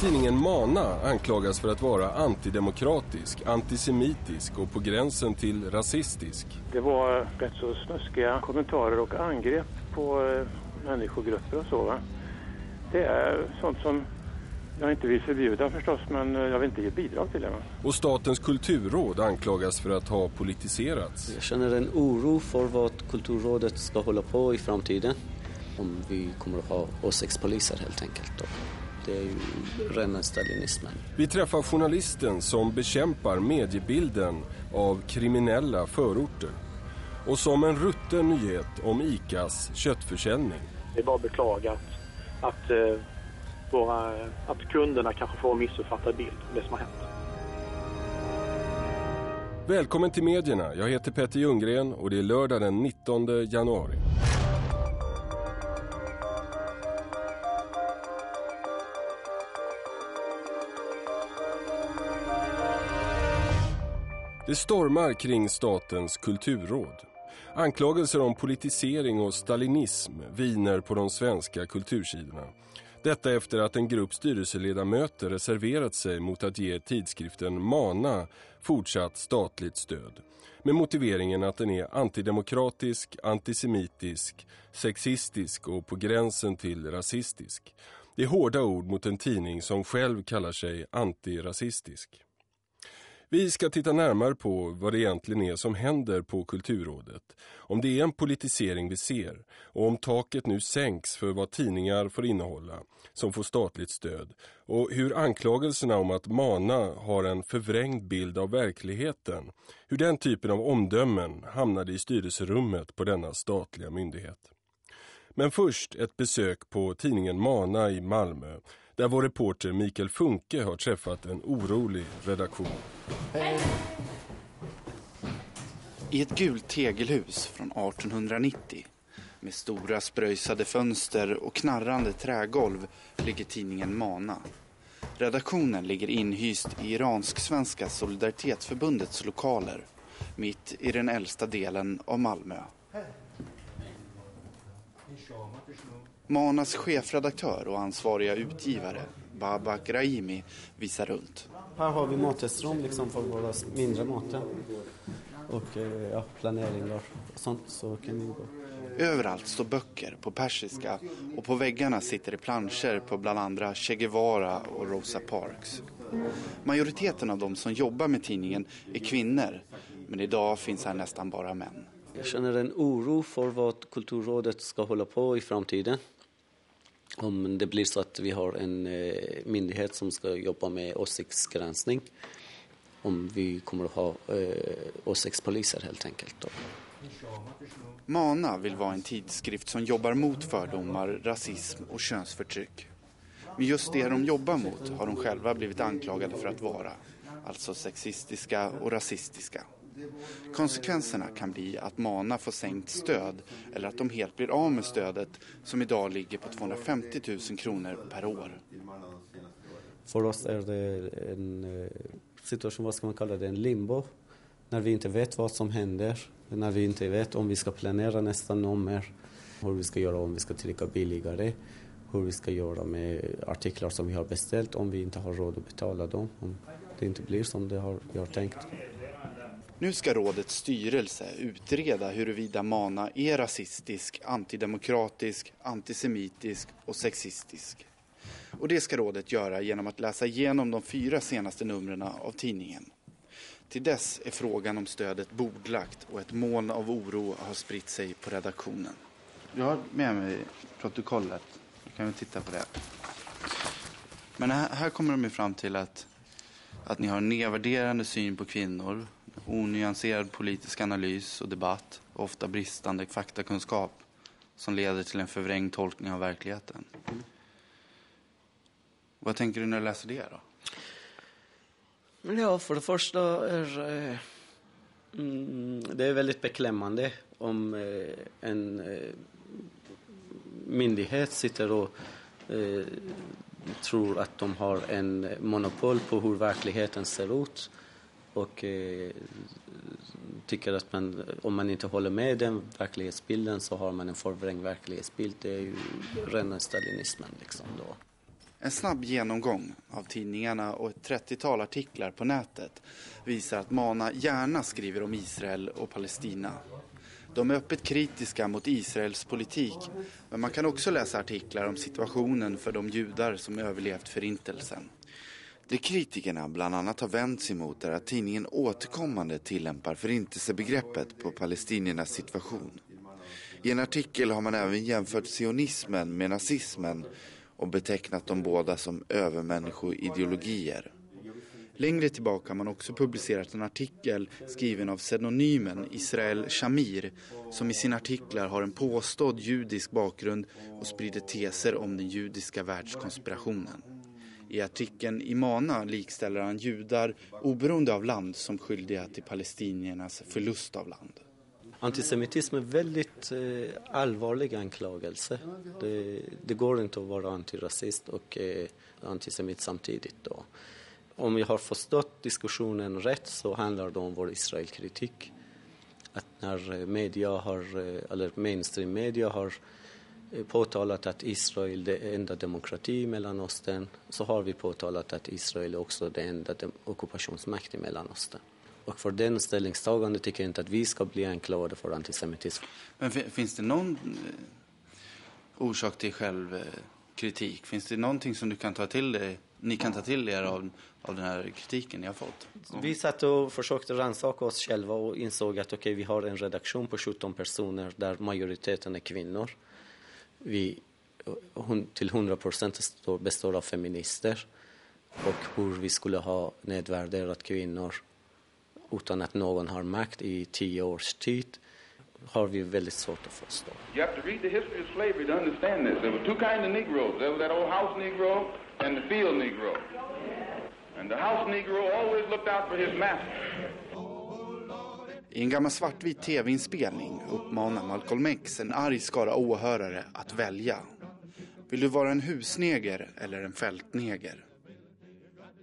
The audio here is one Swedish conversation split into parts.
Tidningen Mana anklagas för att vara antidemokratisk, antisemitisk och på gränsen till rasistisk. Det var rätt så snuskiga kommentarer och angrepp på eh, människogrupper och så. Va? Det är sånt som jag inte vill förbjuda förstås, men eh, jag vill inte ge bidrag till det. Va? Och Statens kulturråd anklagas för att ha politiserats. Jag känner en oro för vad Kulturrådet ska hålla på i framtiden. Om vi kommer att ha åsiktspoliser helt enkelt. Då. Det är ju rena stalinismen. Vi träffar journalisten som bekämpar mediebilden av kriminella förorter. Och som en rutten nyhet om ICAs köttförsäljning. Det är bara att beklaga att, att, eh, våra, att kunderna kanske får en missuppfattad bild av det som har hänt. Välkommen till medierna. Jag heter Petter Ljunggren och det är lördag den 19 januari. Det stormar kring statens kulturråd. Anklagelser om politisering och stalinism viner på de svenska kultursidorna. Detta efter att en grupp styrelseledamöter reserverat sig mot att ge tidskriften Mana fortsatt statligt stöd. Med motiveringen att den är antidemokratisk, antisemitisk, sexistisk och på gränsen till rasistisk. Det är hårda ord mot en tidning som själv kallar sig antirasistisk. Vi ska titta närmare på vad det egentligen är som händer på Kulturrådet. Om det är en politisering vi ser och om taket nu sänks för vad tidningar får innehålla som får statligt stöd och hur anklagelserna om att Mana har en förvrängd bild av verkligheten, hur den typen av omdömen hamnade i styrelserummet på denna statliga myndighet. Men först ett besök på tidningen Mana i Malmö där vår reporter Mikael Funke har träffat en orolig redaktion. I ett gult tegelhus från 1890 med stora spröjsade fönster och knarrande trägolv ligger tidningen Mana. Redaktionen ligger inhyst i Iransk-svenska solidaritetsförbundets lokaler mitt i den äldsta delen av Malmö. Manas chefredaktör och ansvariga utgivare Babak Rahimi visar runt. Här har vi matestrum liksom för våra mindre maten. Och eh, ja, planeringar och sånt så kan ni gå. Överallt står böcker på persiska och på väggarna sitter det planscher på bland andra Che Guevara och Rosa Parks. Majoriteten av de som jobbar med tidningen är kvinnor men idag finns här nästan bara män. Jag känner en oro för vad Kulturrådet ska hålla på i framtiden. Om det blir så att vi har en eh, myndighet som ska jobba med åsiktsgranskning. Om vi kommer att ha eh, åsiktspoliser helt enkelt. Då. Mana vill vara en tidskrift som jobbar mot fördomar, rasism och könsförtryck. Men just det de jobbar mot har de själva blivit anklagade för att vara. Alltså sexistiska och rasistiska. Konsekvenserna kan bli att Mana får sänkt stöd eller att de helt blir av med stödet som idag ligger på 250 000 kronor per år. För oss är det en eh, situation, vad ska man kalla det, en limbo. När vi inte vet vad som händer, när vi inte vet om vi ska planera nästa nummer, hur vi ska göra om vi ska trycka billigare, hur vi ska göra med artiklar som vi har beställt om vi inte har råd att betala dem, om det inte blir som det har, vi har tänkt. Nu ska rådets styrelse utreda huruvida Mana är rasistisk, antidemokratisk, antisemitisk och sexistisk. Och det ska rådet göra genom att läsa igenom de fyra senaste numren av tidningen. Till dess är frågan om stödet bordlagt och ett moln av oro har spritt sig på redaktionen. Jag har med mig protokollet. Vi kan vi titta på det. Men här, här kommer de fram till att, att ni har en nedvärderande syn på kvinnor, onyanserad politisk analys och debatt och ofta bristande faktakunskap som leder till en förvrängd tolkning av verkligheten. Vad tänker du när du läser det då? Ja, för det första är eh, mm, det är väldigt beklämmande om eh, en eh, myndighet sitter och eh, tror att de har en monopol på hur verkligheten ser ut och eh, tycker att man, om man inte håller med den verklighetsbilden så har man en förvrängd verklighetsbild. Det är ju rena stalinismen liksom då. En snabb genomgång av tidningarna och ett 30-tal artiklar på nätet visar att Mana gärna skriver om Israel och Palestina. De är öppet kritiska mot Israels politik men man kan också läsa artiklar om situationen för de judar som överlevt förintelsen. Det kritikerna bland annat har vänt sig mot är att tidningen återkommande tillämpar förintelsebegreppet på palestiniernas situation. I en artikel har man även jämfört sionismen med nazismen och betecknat de båda som övermänniskoideologier. Längre tillbaka har man också publicerat en artikel skriven av pseudonymen Israel Shamir som i sina artiklar har en påstådd judisk bakgrund och sprider teser om den judiska världskonspirationen. I artikeln Imana likställer han judar oberoende av land som skyldiga till palestiniernas förlust av land. Antisemitism är väldigt eh, allvarlig anklagelse. Det, det, går inte att vara antirasist och eh, antisemit samtidigt. Då. Om jag har förstått diskussionen rätt så handlar det om vår Israelkritik. Att när media har, eh, eller mainstream media har eh, påtalat att Israel är den enda demokrati i Mellanöstern så har vi påtalat att Israel är också den enda ockupationsmakt i Mellanöstern. Och för den ställningstagande tycker jag inte att vi ska bli anklagade för antisemitism. Men finns det någon eh, orsak till självkritik? Finns det någonting som du kan ta till dig, ni kan ta till er av, av den här kritiken ni har fått? Vi satt och försökte rannsaka oss själva och insåg att okay, vi har en redaktion på 17 personer där majoriteten är kvinnor. Vi till 100 procent består av feminister och hur vi skulle ha nedvärderat kvinnor utan att någon har makt i tio års tid har vi väldigt svårt att förstå. You have to read the history of slavery to understand this. There were two kinds of negroes. There was that old house negro and the field negro. And the house negro always looked out for his master. I en gammal svartvit tv-inspelning uppmanar Malcolm X en arg skara åhörare att välja. Vill du vara en husneger eller en fältneger?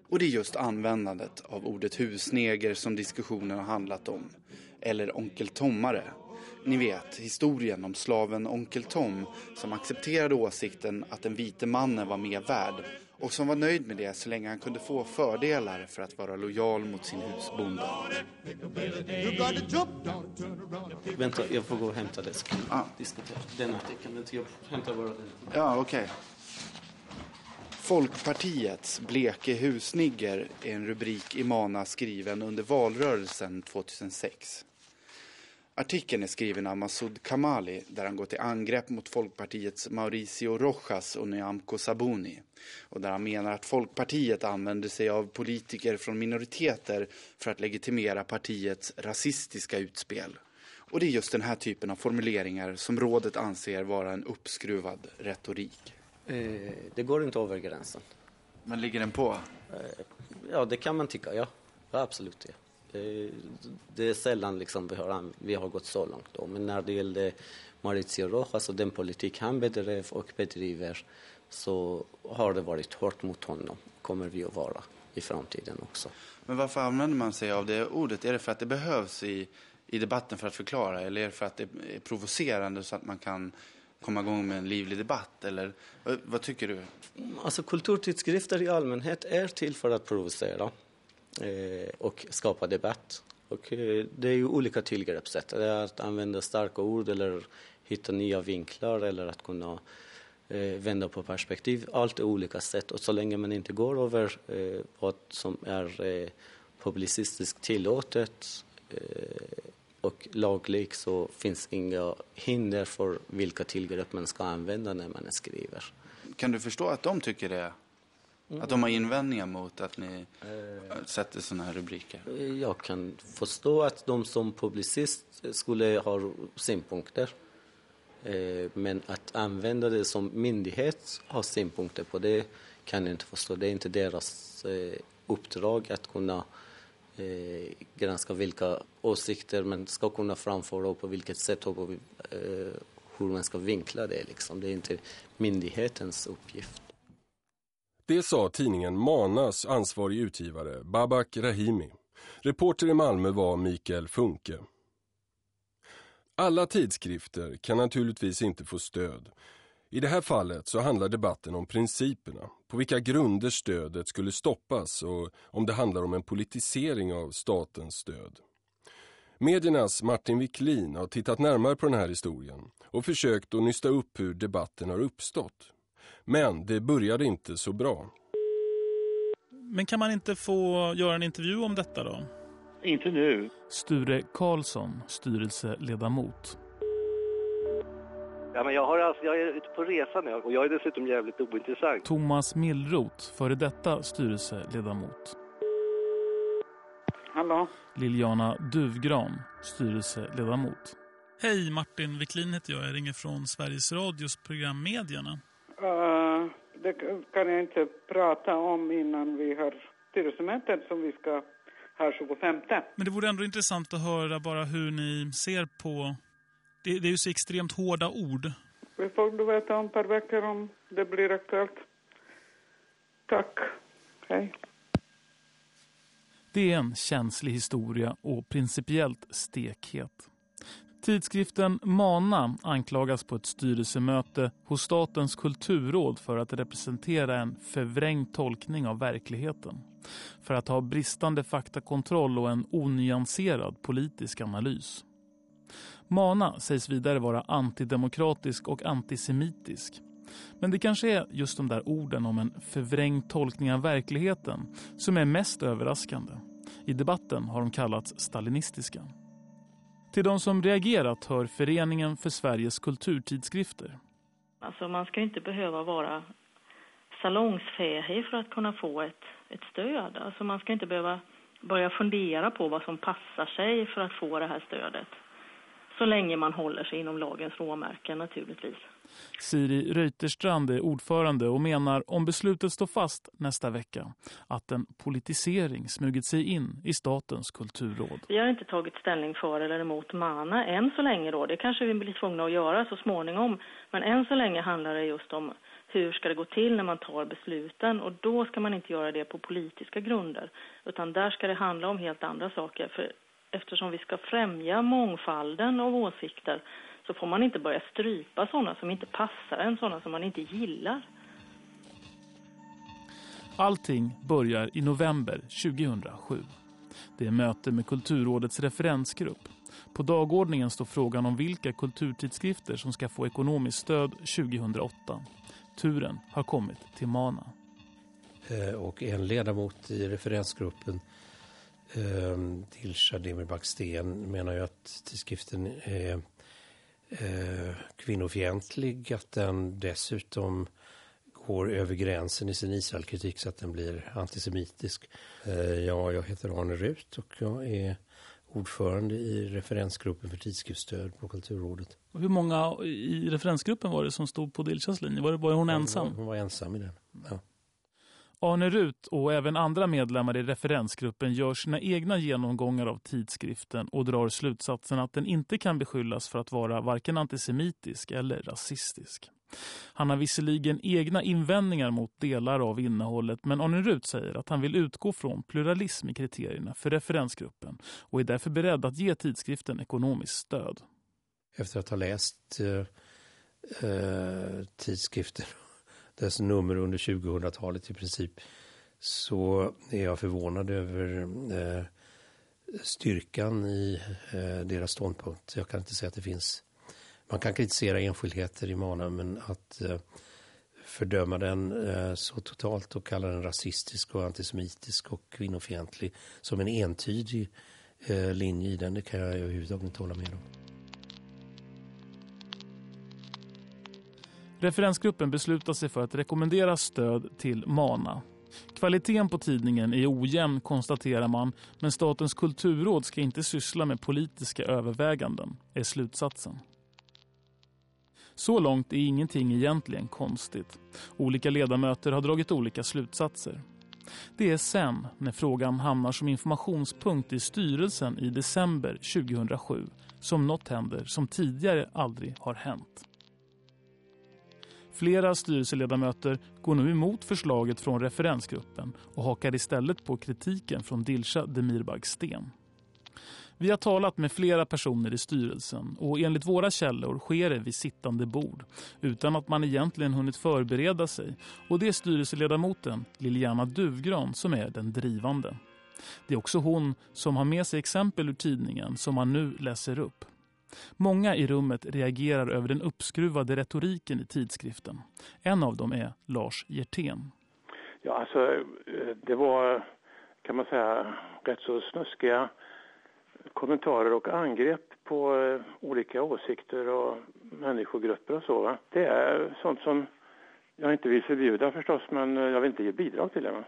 Och det är just användandet av ordet husneger som diskussionen har handlat om. Eller onkel Tommare. Ni vet, historien om slaven onkel Tom som accepterade åsikten att den vite mannen var mer värd och som var nöjd med det så länge han kunde få fördelar för att vara lojal mot sin husbonde. Vänta, jag får gå och hämta det. Ah. den artikeln. Jag hämtar bara den. Ja, okej. Okay. Folkpartiets bleke husnigger är en rubrik i Mana skriven under valrörelsen 2006. Artikeln är skriven av Massoud Kamali där han går till angrepp mot Folkpartiets Mauricio Rojas och Nyamko Sabuni. Och där han menar att Folkpartiet använder sig av politiker från minoriteter för att legitimera partiets rasistiska utspel. Och det är just den här typen av formuleringar som rådet anser vara en uppskruvad retorik. Eh, det går inte över gränsen. Men ligger den på? Eh, ja, det kan man tycka, ja. ja absolut. Ja. Det är sällan liksom vi, har, vi har gått så långt. Då. Men när det gäller Mauricio Rojas och den politik han bedrev och bedriver så har det varit hårt mot honom. kommer vi att vara i framtiden också. Men varför använder man sig av det ordet? Är det för att det behövs i, i debatten för att förklara eller är det för att det är provocerande så att man kan komma igång med en livlig debatt? Eller vad, tycker du? Alltså kulturtidskrifter i allmänhet är till för att provocera Eh, och skapa debatt. Och eh, det är ju olika tillgreppssätt. Det är att använda starka ord eller hitta nya vinklar eller att kunna eh, vända på perspektiv. Allt är olika sätt och så länge man inte går över vad som är publicistiskt tillåtet och lagligt så finns inga hinder för vilka tillgrepp man ska använda när man skriver. Kan du förstå att de tycker det? Att de har invändningar mot att ni eh, sätter sådana här rubriker? Jag kan förstå att de som publicist skulle ha synpunkter. Eh, men att använda det som myndighet ha synpunkter på det kan jag inte förstå. Det är inte deras eh, uppdrag att kunna eh, granska vilka åsikter man ska kunna framföra och på vilket sätt och på, eh, hur man ska vinkla det. Liksom. Det är inte myndighetens uppgift. Det sa tidningen Manas ansvarig utgivare Babak Rahimi. Reporter i Malmö var Mikael Funke. Alla tidskrifter kan naturligtvis inte få stöd. I det här fallet så handlar debatten om principerna, på vilka grunder stödet skulle stoppas och om det handlar om en politisering av statens stöd. Mediernas Martin Wiklin har tittat närmare på den här historien och försökt att nysta upp hur debatten har uppstått. Men det började inte så bra. Men kan man inte få göra en intervju om detta då? Inte nu. Sture Karlsson, styrelseledamot. Ja, men jag, har alltså, jag är ute på resa nu och jag är dessutom jävligt ointressant. Thomas Millroth, före detta styrelseledamot. Hallå? Liliana Duvgran, styrelseledamot. Hej, Martin Wiklin heter jag. Jag ringer från Sveriges Radios program Medierna. Uh, det kan jag inte prata om innan vi har styrelsemötet som vi ska ha 25. Men det vore ändå intressant att höra bara hur ni ser på... Det, det är ju så extremt hårda ord. Vi får du veta om ett par veckor om det blir aktuellt. Tack. Hej. Det är en känslig historia och principiellt stekhet. Tidskriften Mana anklagas på ett styrelsemöte hos Statens kulturråd för att representera en förvrängd tolkning av verkligheten. För att ha bristande faktakontroll och en onyanserad politisk analys. Mana sägs vidare vara antidemokratisk och antisemitisk. Men det kanske är just de där orden om en förvrängd tolkning av verkligheten som är mest överraskande. I debatten har de kallats stalinistiska. Till de som reagerat hör Föreningen för Sveriges kulturtidskrifter. Alltså man ska inte behöva vara salongsfähig för att kunna få ett, ett stöd. Alltså man ska inte behöva börja fundera på vad som passar sig för att få det här stödet. Så länge man håller sig inom lagens råmärken naturligtvis. Siri Reuterstrand är ordförande och menar om beslutet står fast nästa vecka att en politisering smugit sig in i statens kulturråd. Vi har inte tagit ställning för eller emot MANA än så länge då. Det kanske vi blir tvungna att göra så småningom. Men än så länge handlar det just om hur ska det gå till när man tar besluten och då ska man inte göra det på politiska grunder utan där ska det handla om helt andra saker för eftersom vi ska främja mångfalden av åsikter så får man inte börja strypa sådana som inte passar en, sådana som man inte gillar. Allting börjar i november 2007. Det är möte med Kulturrådets referensgrupp. På dagordningen står frågan om vilka kulturtidskrifter som ska få ekonomiskt stöd 2008. Turen har kommit till Mana. Eh, och en ledamot i referensgruppen Dilshad Demirbak Sten menar ju att tidskriften är eh, kvinnofientlig, att den dessutom går över gränsen i sin Israelkritik så att den blir antisemitisk. Eh, ja, jag heter Arne Rut och jag är ordförande i referensgruppen för tidskriftsstöd på Kulturrådet. Och hur många i referensgruppen var det som stod på Dilshas linje? Var, det, var hon ensam? Hon var, ensam i den, ja. Arne Rut och även andra medlemmar i referensgruppen gör sina egna genomgångar av tidskriften och drar slutsatsen att den inte kan beskyllas för att vara varken antisemitisk eller rasistisk. Han har visserligen egna invändningar mot delar av innehållet men Arne Rut säger att han vill utgå från pluralism i kriterierna för referensgruppen och är därför beredd att ge tidskriften ekonomiskt stöd. Efter att ha läst eh, eh tidskriften dess nummer under 2000-talet i princip så är jag förvånad över eh, styrkan i eh, deras ståndpunkt. Jag kan inte säga att det finns... Man kan kritisera enskildheter i Mana men att eh, fördöma den eh, så totalt och kalla den rasistisk och antisemitisk och kvinnofientlig som en entydig eh, linje i den, det kan jag överhuvudtaget inte hålla med om. Referensgruppen beslutar sig för att rekommendera stöd till MANA. Kvaliteten på tidningen är ojämn konstaterar man men Statens kulturråd ska inte syssla med politiska överväganden, är slutsatsen. Så långt är ingenting egentligen konstigt. Olika ledamöter har dragit olika slutsatser. Det är sen, när frågan hamnar som informationspunkt i styrelsen i december 2007, som något händer som tidigare aldrig har hänt. Flera styrelseledamöter går nu emot förslaget från referensgruppen och hakar istället på kritiken från Dilsa Demirbag Sten. Vi har talat med flera personer i styrelsen och enligt våra källor sker det vid sittande bord utan att man egentligen hunnit förbereda sig och det är styrelseledamoten Liliana Duvgran som är den drivande. Det är också hon som har med sig exempel ur tidningen som man nu läser upp. Många i rummet reagerar över den uppskruvade retoriken i tidskriften. En av dem är Lars Hjertén. Ja, alltså eh, det var kan man säga rätt så snuskiga kommentarer och angrepp på eh, olika åsikter och människogrupper och så. Va? Det är sånt som jag inte vill förbjuda förstås, men eh, jag vill inte ge bidrag till det. Va?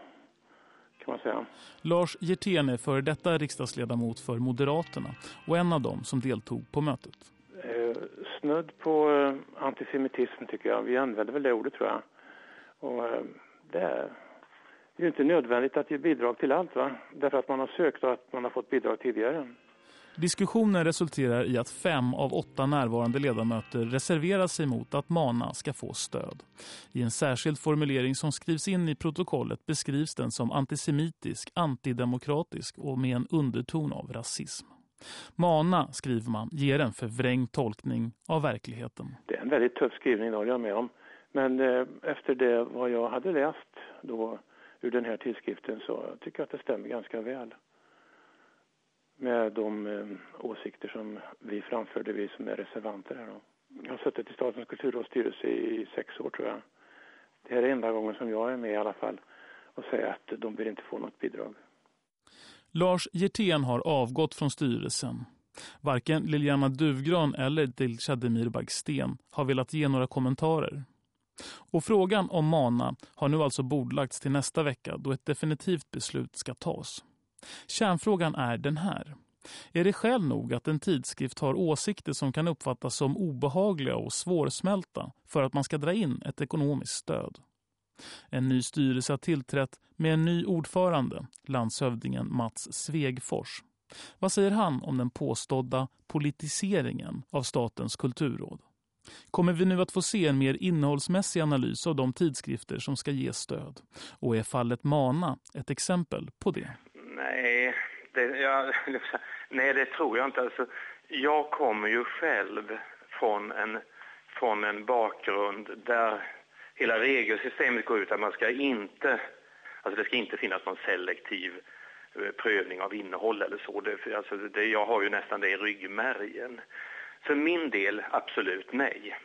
Kan man säga. Lars Hjertén är för detta riksdagsledamot för Moderaterna och en av dem som deltog på mötet. Eh, snudd på eh, antisemitism tycker jag. Vi använder väl det ordet tror jag. Och eh, det är ju inte nödvändigt att ge bidrag till allt va? Därför att man har sökt och att man har fått bidrag tidigare. Diskussionen resulterar i att fem av åtta närvarande ledamöter reserverar sig mot att Mana ska få stöd. I en särskild formulering som skrivs in i protokollet beskrivs den som antisemitisk, antidemokratisk och med en underton av rasism. Mana, skriver man, ger en förvrängd tolkning av verkligheten. Det är en väldigt tuff skrivning, det håller jag med om. Men eh, efter det vad jag hade läst då ur den här tidskriften så tycker jag att det stämmer ganska väl med de eh, åsikter som vi framförde, vi som är reservanter här då. Jag har suttit i Statens kulturråds styrelse i sex år tror jag. Det här är enda gången som jag är med i alla fall och säger att de vill inte få något bidrag. Lars Hjertén har avgått från styrelsen. Varken Liliana Duvgran eller Dilshademir Demirbag-Sten har velat ge några kommentarer. Och frågan om Mana har nu alltså bordlagts till nästa vecka då ett definitivt beslut ska tas. Kärnfrågan är den här. Är det skäl nog att en tidskrift har åsikter som kan uppfattas som obehagliga och svårsmälta för att man ska dra in ett ekonomiskt stöd? En ny styrelse har tillträtt med en ny ordförande, landshövdingen Mats Svegfors. Vad säger han om den påstådda politiseringen av statens kulturråd? Kommer vi nu att få se en mer innehållsmässig analys av de tidskrifter som ska ge stöd? Och är fallet Mana ett exempel på det? Nej, det, jag, nej, det tror jag inte. Alltså, jag kommer ju själv från en, från en bakgrund där hela regelsystemet går ut att man ska inte, alltså det ska inte finnas någon selektiv eh, prövning av innehåll eller så. Det, alltså det, jag har ju nästan det i ryggmärgen. För min del, absolut nej.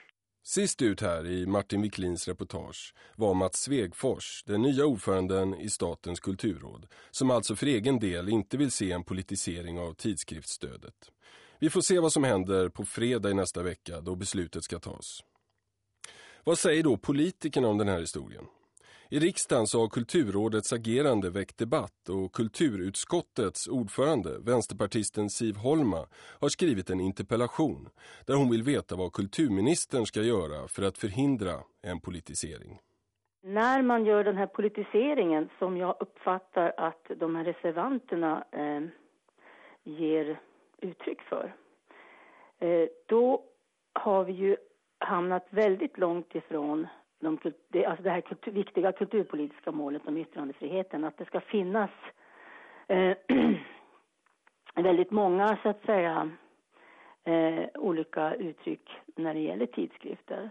Sist ut här i Martin Wiklins reportage var Mats Svegfors, den nya ordföranden i Statens kulturråd, som alltså för egen del inte vill se en politisering av tidskriftsstödet. Vi får se vad som händer på fredag i nästa vecka då beslutet ska tas. Vad säger då politikerna om den här historien? I riksdagen så har kulturrådets agerande väckt debatt och kulturutskottets ordförande, vänsterpartisten Siv Holma, har skrivit en interpellation där hon vill veta vad kulturministern ska göra för att förhindra en politisering. När man gör den här politiseringen som jag uppfattar att de här reservanterna eh, ger uttryck för, eh, då har vi ju hamnat väldigt långt ifrån de, det, alltså det här kultur, viktiga kulturpolitiska målet om yttrandefriheten, att det ska finnas eh, väldigt många, så att säga, eh, olika uttryck när det gäller tidskrifter.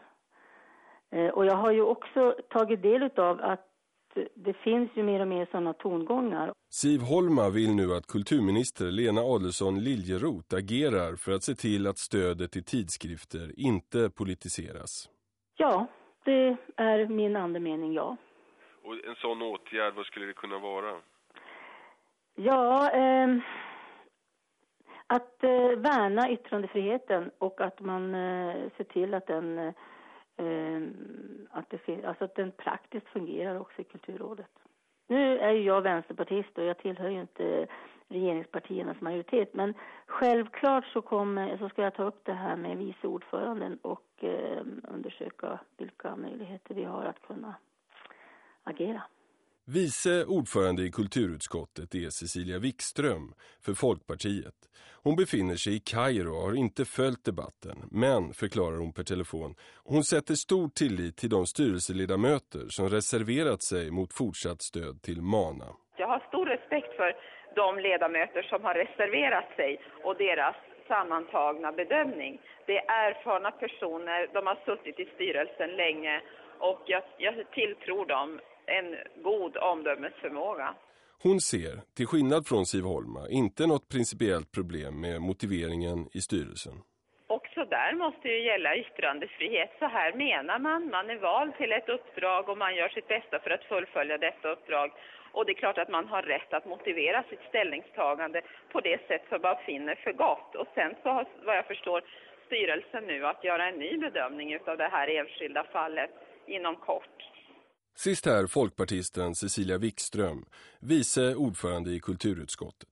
Eh, och jag har ju också tagit del av att det finns ju mer och mer sådana tongångar. Siv Holma vill nu att kulturminister Lena Adelsson Liljeroth agerar för att se till att stödet till tidskrifter inte politiseras. Ja, det är min andemening, ja. Och en sån åtgärd, vad skulle det kunna vara? Ja, eh, att eh, värna yttrandefriheten och att man eh, ser till att den, eh, att, det alltså att den praktiskt fungerar också i Kulturrådet. Nu är ju jag vänsterpartist och jag tillhör ju inte regeringspartiernas majoritet. Men självklart så, kommer, så ska jag ta upp det här med vice ordföranden och eh, undersöka vilka möjligheter vi har att kunna agera. Vice ordförande i kulturutskottet är Cecilia Wikström för Folkpartiet. Hon befinner sig i Kairo och har inte följt debatten, men, förklarar hon per telefon, hon sätter stor tillit till de styrelseledamöter som reserverat sig mot fortsatt stöd till MANA. Jag har stor respekt för de ledamöter som har reserverat sig och deras sammantagna bedömning. Det är erfarna personer, de har suttit i styrelsen länge och jag, jag tilltror dem en god omdömesförmåga. Hon ser, till skillnad från Siv Holma, inte något principiellt problem med motiveringen i styrelsen. Också där måste ju gälla yttrandefrihet. Så här menar man. Man är vald till ett uppdrag och man gör sitt bästa för att fullfölja detta uppdrag. Och det är klart att man har rätt att motivera sitt ställningstagande på det sätt som man finner för gott. Och sen så har, vad jag förstår, styrelsen nu att göra en ny bedömning av det här enskilda fallet inom kort. Sist här folkpartisten Cecilia Wikström, vice ordförande i kulturutskottet.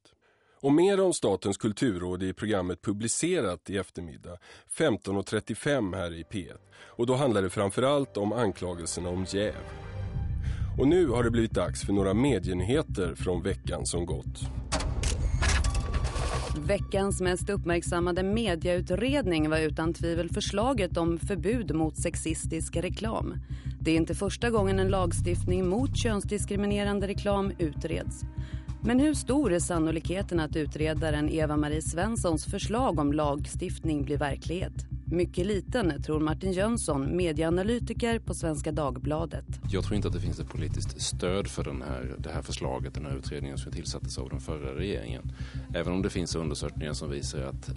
Och mer om Statens kulturråd i programmet publicerat i eftermiddag 15.35 här i P1. Och då handlar det framförallt om anklagelserna om jäv. Och nu har det blivit dags för några medienyheter från veckan som gått. Veckans mest uppmärksammade medieutredning var utan tvivel förslaget om förbud mot sexistisk reklam. Det är inte första gången en lagstiftning mot könsdiskriminerande reklam utreds. Men hur stor är sannolikheten att utredaren Eva-Marie Svenssons förslag om lagstiftning blir verklighet? Mycket liten, tror Martin Jönsson, medieanalytiker på Svenska Dagbladet. Jag tror inte att det finns ett politiskt stöd för den här, det här förslaget, den här utredningen som tillsattes av den förra regeringen. Även om det finns undersökningar som visar att eh,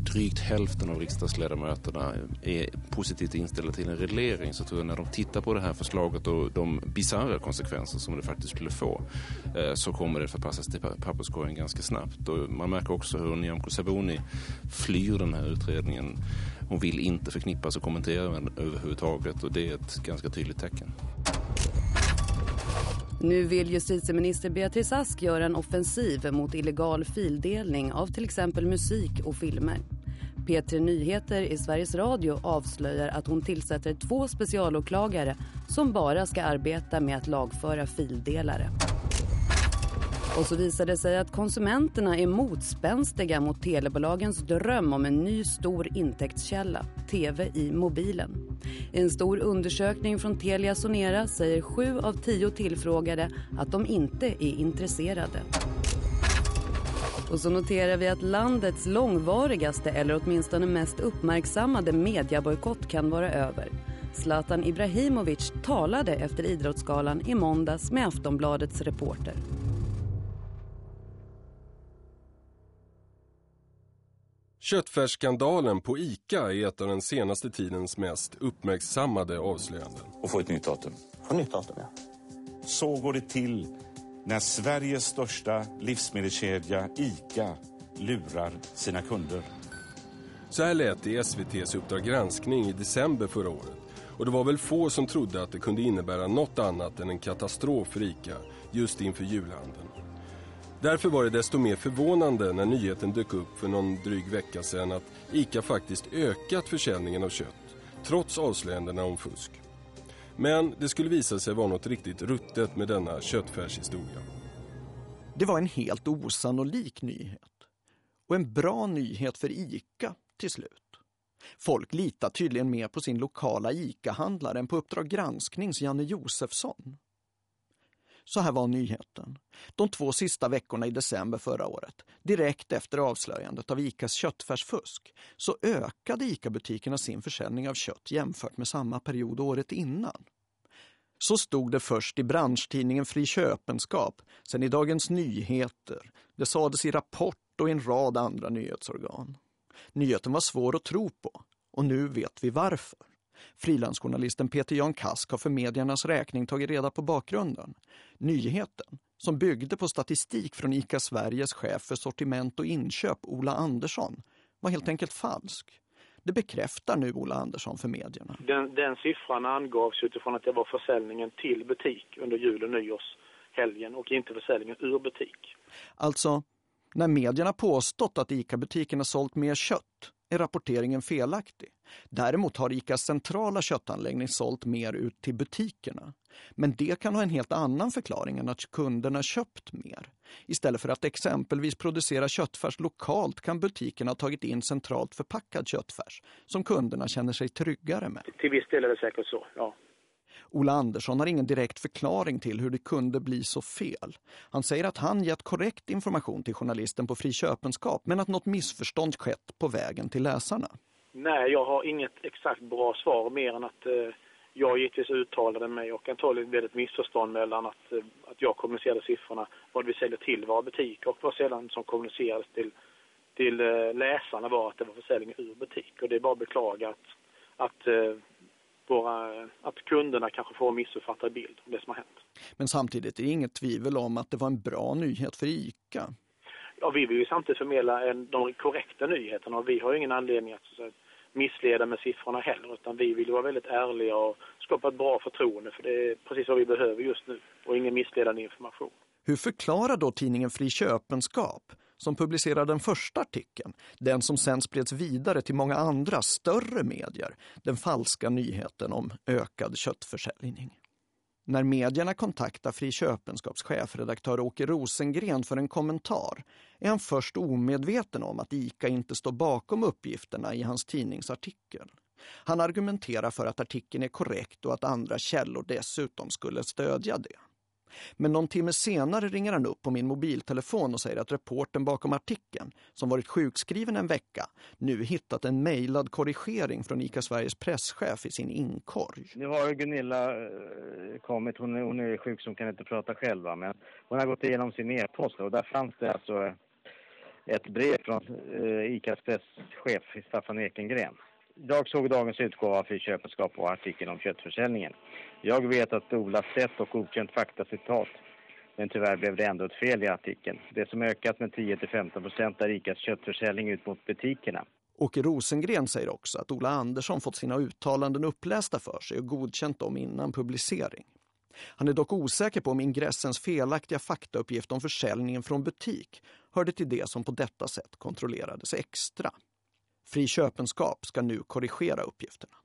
drygt hälften av riksdagsledamöterna är positivt inställda till en reglering så tror jag när de tittar på det här förslaget och de bizarra konsekvenser som det faktiskt skulle få eh, så kommer det förpassas till papperskorgen ganska snabbt. Och man märker också hur Nyamko Sabuni flyr den här utredningen. Hon vill inte förknippas och kommentera den överhuvudtaget och det är ett ganska tydligt tecken. Nu vill justitieminister Beatrice Ask göra en offensiv mot illegal fildelning av till exempel musik och filmer. P3 Nyheter i Sveriges Radio avslöjar att hon tillsätter två specialåklagare som bara ska arbeta med att lagföra fildelare. Och så visar det sig att konsumenterna är motspänstiga mot telebolagens dröm om en ny stor intäktskälla, tv i mobilen. I en stor undersökning från Telia Sonera säger sju av tio tillfrågade att de inte är intresserade. Och så noterar vi att landets långvarigaste eller åtminstone mest uppmärksammade mediebojkott kan vara över. Zlatan Ibrahimovic talade efter Idrottsgalan i måndags med Aftonbladets reporter. Köttfärsskandalen på ICA är ett av den senaste tidens mest uppmärksammade avslöjanden. Och få ett nytt datum. Få nytt datum, ja. Så går det till när Sveriges största livsmedelskedja ICA lurar sina kunder. Så här lät det i SVTs Uppdrag granskning i december förra året. Och det var väl få som trodde att det kunde innebära något annat än en katastrof för ICA just inför julhandeln. Därför var det desto mer förvånande när nyheten dök upp för någon dryg vecka sedan att ICA faktiskt ökat försäljningen av kött, trots avslöjandena om fusk. Men det skulle visa sig vara något riktigt ruttet med denna köttfärshistoria. Det var en helt osannolik nyhet. Och en bra nyhet för ICA till slut. Folk litar tydligen mer på sin lokala ICA-handlare än på Uppdrag gransknings Janne Josefsson. Så här var nyheten. De två sista veckorna i december förra året, direkt efter avslöjandet av ICAs köttfärsfusk, så ökade ICA-butikerna sin försäljning av kött jämfört med samma period året innan. Så stod det först i branschtidningen Fri Köpenskap, sen i Dagens Nyheter. Det sades i Rapport och i en rad andra nyhetsorgan. Nyheten var svår att tro på och nu vet vi varför. Frilansjournalisten Peter Jan Kask har för mediernas räkning tagit reda på bakgrunden. Nyheten, som byggde på statistik från ICA Sveriges chef för sortiment och inköp Ola Andersson, var helt enkelt falsk. Det bekräftar nu Ola Andersson för medierna. Den, den siffran angavs utifrån att det var försäljningen till butik under jul- och nyårshelgen och inte försäljningen ur butik. Alltså, när medierna påstått att ICA-butikerna sålt mer kött är rapporteringen felaktig. Däremot har ICAs centrala köttanläggning sålt mer ut till butikerna. Men det kan ha en helt annan förklaring än att kunderna köpt mer. Istället för att exempelvis producera köttfärs lokalt kan butikerna ha tagit in centralt förpackad köttfärs som kunderna känner sig tryggare med. Till viss del är det säkert så, ja. Ola Andersson har ingen direkt förklaring till hur det kunde bli så fel. Han säger att han gett korrekt information till journalisten på Fri Köpenskap men att något missförstånd skett på vägen till läsarna. Nej, jag har inget exakt bra svar mer än att eh, jag givetvis uttalade mig och antagligen blev ett missförstånd mellan att, eh, att jag kommunicerade siffrorna, vad vi säljer till våra butiker och vad sedan som kommunicerades till, till eh, läsarna var att det var försäljning ur butik. Och det är bara att beklaga att, att eh, våra, att kunderna kanske får en missuppfattad bild om det som har hänt. Men samtidigt är det inget tvivel om att det var en bra nyhet för ICA. Ja, vi vill ju samtidigt förmedla en, de korrekta nyheterna och vi har ingen anledning att, att missleda med siffrorna heller utan vi vill vara väldigt ärliga och skapa ett bra förtroende för det är precis vad vi behöver just nu och ingen missledande information. Hur förklarar då tidningen Fri Köpenskap som publicerade den första artikeln, den som sen spreds vidare till många andra större medier, den falska nyheten om ökad köttförsäljning? När medierna kontaktar Fri Köpenskaps chefredaktör Åke Rosengren för en kommentar är han först omedveten om att ICA inte står bakom uppgifterna i hans tidningsartikel. Han argumenterar för att artikeln är korrekt och att andra källor dessutom skulle stödja det. Men någon timme senare ringer han upp på min mobiltelefon och säger att reporten bakom artikeln, som varit sjukskriven en vecka, nu hittat en mejlad korrigering från ICA Sveriges presschef i sin inkorg. Nu har Gunilla eh, kommit, hon är, hon är sjuk som kan inte prata själv, men hon har gått igenom sin e-post och där fanns det alltså eh, ett brev från eh, ICAs presschef Staffan Ekengren. Jag såg dagens utgåva av köpenskap och artikeln om köttförsäljningen. Jag vet att Ola sett och godkänt faktacitat. Men tyvärr blev det ändå ett fel i artikeln. Det som ökat med 10-15 % är ICAs köttförsäljning ut mot butikerna. Åke Rosengren säger också att Ola Andersson fått sina uttalanden upplästa för sig och godkänt dem innan publicering. Han är dock osäker på om ingressens felaktiga faktauppgift om försäljningen från butik hörde till det som på detta sätt kontrollerades extra. Fri köpenskap ska nu korrigera uppgifterna.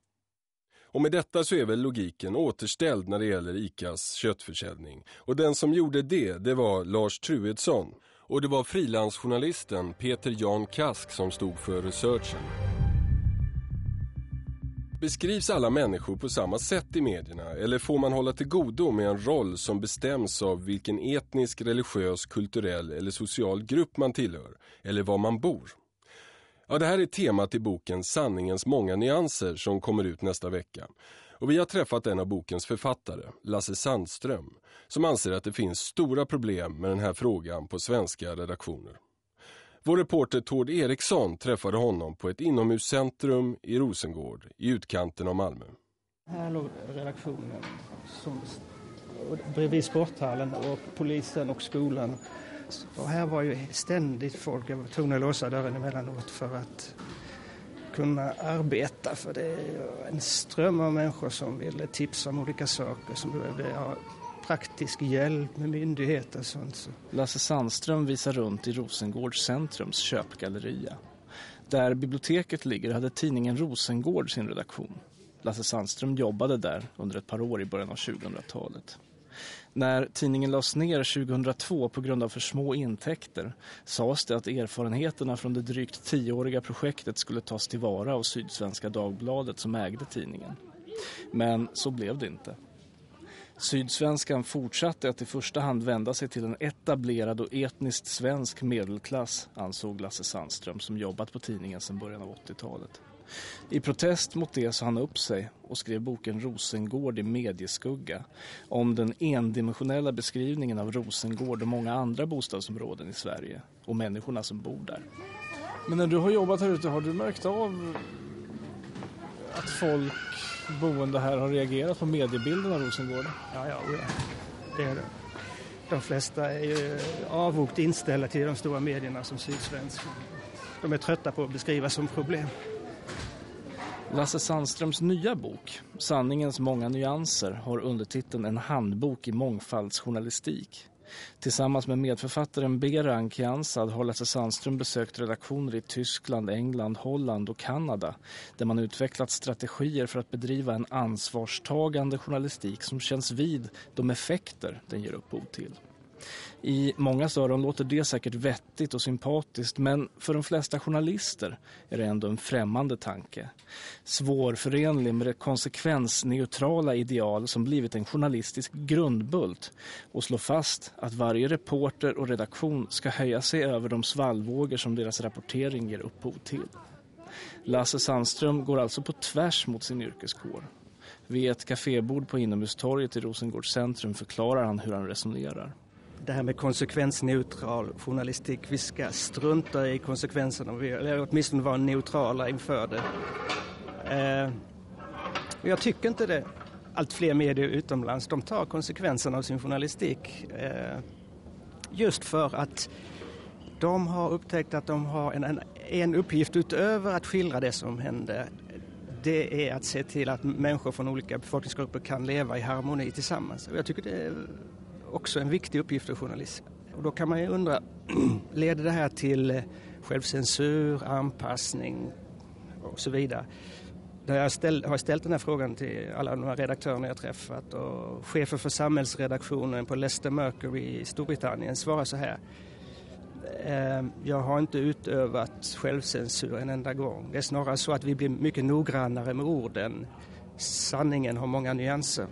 Och med detta så är väl logiken återställd när det gäller ICAs köttförsäljning. Och den som gjorde det, det var Lars Truedsson. Och det var frilansjournalisten Peter Jan Kask som stod för researchen. Beskrivs alla människor på samma sätt i medierna eller får man hålla till godo med en roll som bestäms av vilken etnisk, religiös, kulturell eller social grupp man tillhör eller var man bor? Ja, det här är temat i boken Sanningens många nyanser som kommer ut nästa vecka. Och vi har träffat en av bokens författare, Lasse Sandström, som anser att det finns stora problem med den här frågan på svenska redaktioner. Vår reporter Tord Eriksson träffade honom på ett inomhuscentrum i Rosengård i utkanten av Malmö. Här låg redaktionen som, bredvid sporthallen och polisen och skolan och här var ju ständigt folk, jag var tvungen att låsa dörren emellanåt för att kunna arbeta för det är en ström av människor som ville tipsa om olika saker som behövde ha praktisk hjälp med myndigheter och sånt. Lasse Sandström visar runt i Rosengårds centrums köpgalleria. Där biblioteket ligger hade tidningen Rosengård sin redaktion. Lasse Sandström jobbade där under ett par år i början av 2000-talet. När tidningen lades ner 2002 på grund av för små intäkter sades det att erfarenheterna från det drygt tioåriga projektet skulle tas tillvara av Sydsvenska Dagbladet som ägde tidningen. Men så blev det inte. Sydsvenskan fortsatte att i första hand vända sig till en etablerad och etniskt svensk medelklass, ansåg Lasse Sandström som jobbat på tidningen sedan början av 80-talet. I protest mot det sa han upp sig och skrev boken Rosengård i medieskugga om den endimensionella beskrivningen av Rosengård och många andra bostadsområden i Sverige och människorna som bor där. Men när du har jobbat här ute, har du märkt av att folk boende här har reagerat på mediebilden av Rosengård? Ja, ja, det är det. De flesta är ju avvokt inställda till de stora medierna som Sydsvensk. De är trötta på att beskrivas som problem. Lasse Sandströms nya bok, Sanningens många nyanser, har undertiteln En handbok i mångfaldsjournalistik. Tillsammans med medförfattaren Beran Kiansad har Lasse Sandström besökt redaktioner i Tyskland, England, Holland och Kanada där man utvecklat strategier för att bedriva en ansvarstagande journalistik som känns vid de effekter den ger upphov till. I många öron låter det säkert vettigt och sympatiskt men för de flesta journalister är det ändå en främmande tanke. Svårförenlig med det konsekvensneutrala ideal som blivit en journalistisk grundbult och slå fast att varje reporter och redaktion ska höja sig över de svallvågor som deras rapportering ger upphov till. Lasse Sandström går alltså på tvärs mot sin yrkeskår. Vid ett kafébord på Inomhustorget i Rosengårds centrum förklarar han hur han resonerar. Det här med konsekvensneutral journalistik, vi ska strunta i konsekvenserna, eller åtminstone vara neutrala inför det. Eh, jag tycker inte det. Allt fler medier utomlands, de tar konsekvenserna av sin journalistik. Eh, just för att de har upptäckt att de har en, en, en uppgift utöver att skildra det som hände det är att se till att människor från olika befolkningsgrupper kan leva i harmoni tillsammans. Och jag tycker det är också en viktig uppgift för journalist. Och då kan man ju undra, leder det här till eh, självcensur, anpassning och så vidare? Där jag ställ, har ställt den här frågan till alla de här redaktörerna jag träffat och chefen för samhällsredaktionen på Leicester Mercury i Storbritannien svarar så här. Ehm, jag har inte utövat självcensur en enda gång. Det är snarare så att vi blir mycket noggrannare med orden. Sanningen har många nyanser.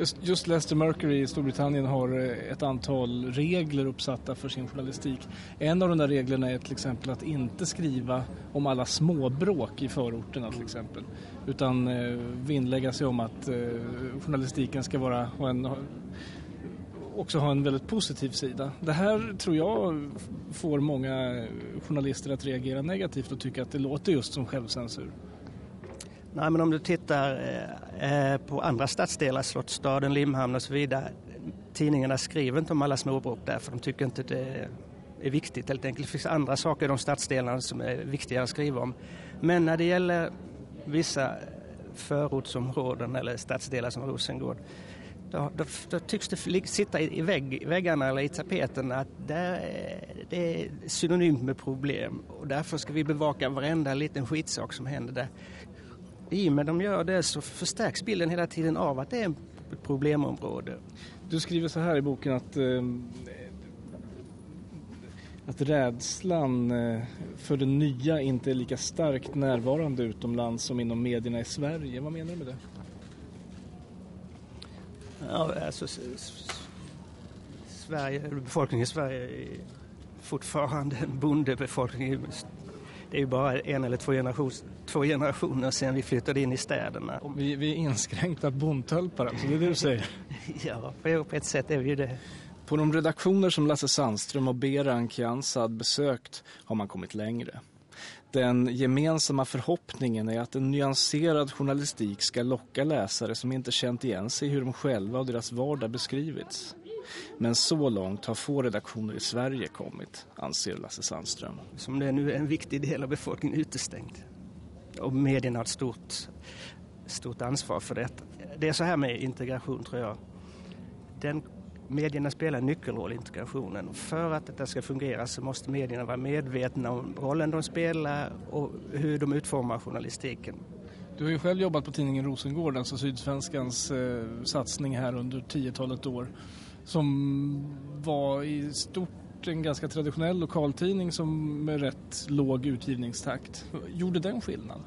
Just, just Leicester Mercury i Storbritannien har eh, ett antal regler uppsatta för sin journalistik. En av de där reglerna är till exempel att inte skriva om alla småbråk i förorterna till exempel. Utan eh, vinnlägga sig om att eh, journalistiken ska vara, ha en, också ha en väldigt positiv sida. Det här tror jag får många eh, journalister att reagera negativt och tycka att det låter just som självcensur. Nej, men om du tittar eh, eh, på andra stadsdelar, Slottsstaden, Limhamn och så vidare. Tidningarna skriver inte om alla småbråk där för de tycker inte det är viktigt helt enkelt. Det finns andra saker i de stadsdelarna som är viktigare att skriva om. Men när det gäller vissa förortsområden eller stadsdelar som Rosengård då, då, då, tycks det sitta i, vägg, väggarna eller i tapeten att där, det är synonymt med problem och därför ska vi bevaka varenda liten skitsak som händer där. I och med de gör det så förstärks bilden hela tiden av att det är ett problemområde. Du skriver så här i boken att eh, att rädslan eh, för det nya inte är lika starkt närvarande utomlands som inom medierna i Sverige. Vad menar du med det? Ja, alltså, Sverige, befolkningen i Sverige är fortfarande en bondebefolkning. Det är ju bara en eller två, generation, två generationer sedan vi flyttade in i städerna. Vi, vi är inskränkta bondtölpar, alltså, det är det du säger? ja, på ett sätt är vi ju det. På de redaktioner som Lasse Sandström och Beran Kiansad besökt har man kommit längre. Den gemensamma förhoppningen är att en nyanserad journalistik ska locka läsare som inte känt igen sig hur de själva och deras vardag beskrivits. Men så långt har få redaktioner i Sverige kommit, anser Lasse Sandström. Som det är nu är en viktig del av befolkningen utestängd. Och medierna har ett stort, stort ansvar för detta. Det är så här med integration tror jag. Den medierna spelar en nyckelroll i integrationen. För att detta ska fungera så måste medierna vara medvetna om rollen de spelar och hur de utformar journalistiken. Du har ju själv jobbat på tidningen Rosengård, alltså Sydsvenskans eh, satsning här under tiotalet år. Som var i stort en ganska traditionell lokaltidning som med rätt låg utgivningstakt. Gjorde den skillnad?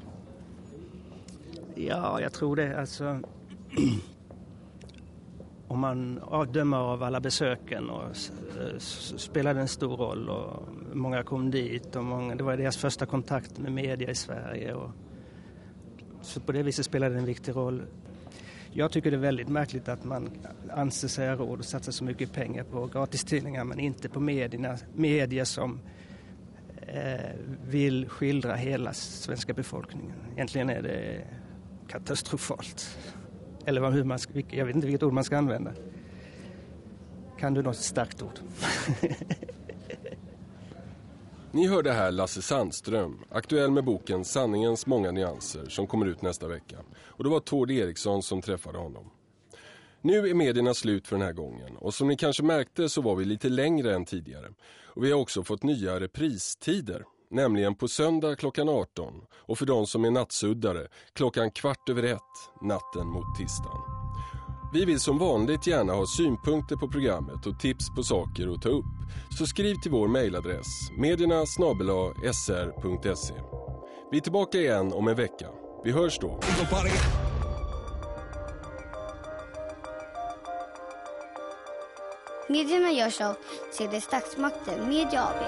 Ja, jag tror det. Alltså, om man avdömer av alla besöken och spelade en stor roll och många kom dit och många, det var deras första kontakt med media i Sverige och så på det viset spelade det en viktig roll. Jag tycker det är väldigt märkligt att man anser sig ha råd att satsa så mycket pengar på gratistidningar men inte på medierna, medier som eh, vill skildra hela svenska befolkningen. Egentligen är det katastrofalt. Eller hur man, jag vet inte vilket ord man ska använda. Kan du något starkt ord? Ni hörde här Lasse Sandström, aktuell med boken Sanningens många nyanser som kommer ut nästa vecka. Och det var Tord Eriksson som träffade honom. Nu är medierna slut för den här gången och som ni kanske märkte så var vi lite längre än tidigare. Och vi har också fått nya repristider nämligen på söndag klockan 18 och för de som är nattsuddare klockan kvart över ett natten mot tisdagen. Vi vill som vanligt gärna ha synpunkter på programmet och tips på saker att ta upp. Så skriv till vår mejladress medierna sr.se. Vi är tillbaka igen om en vecka. Vi hörs då. Medierna görs av CD Statsmakten Media AB.